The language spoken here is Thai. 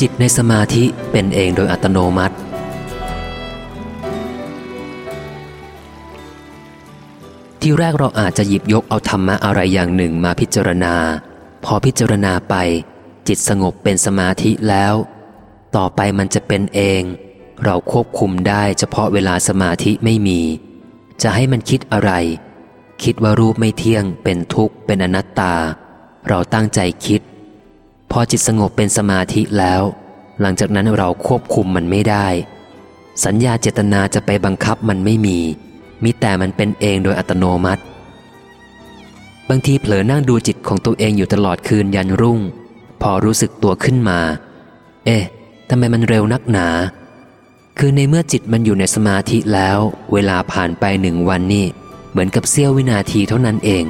จิตในสมาธิเป็นเองโดยอัตโนมัติ ที่แรกเราอาจจะหยิบยกเอาธรรมะอะไรอย่างหนึ่งมาพิจารณา พอพิจารณาไป จิตสงบเป็นสมาธิแล้ว ต่อไปมันจะเป็นเอง เราควบคุมได้เฉพาะเวลาสมาธิไม่มี จะให้มันคิดอะไร คิดว่ารูปไม่เที่ยง เป็นทุกข์ เป็นอนัตตา เราตั้งใจคิด พอจิตสงบเป็นสมาธิแล้ว หลังจากนั้นเราควบคุมมันไม่ได้ สัญญาเจตนาจะไปบังคับมันไม่มี มิแต่มันเป็นเองโดยอัตโนมัติ บางทีเผลอนั่งดูจิตของตัวเองอยู่ตลอดคืนยันรุ่ง พอรู้สึกตัวขึ้นมา เอ๊ะทำไมมันเร็วนักหนา คือในเมื่อจิตมันอยู่ในสมาธิแล้ว เวลาผ่านไปหนึ่งวันนี่เหมือนกับเสี้ยววินาทีเท่านั้นเอง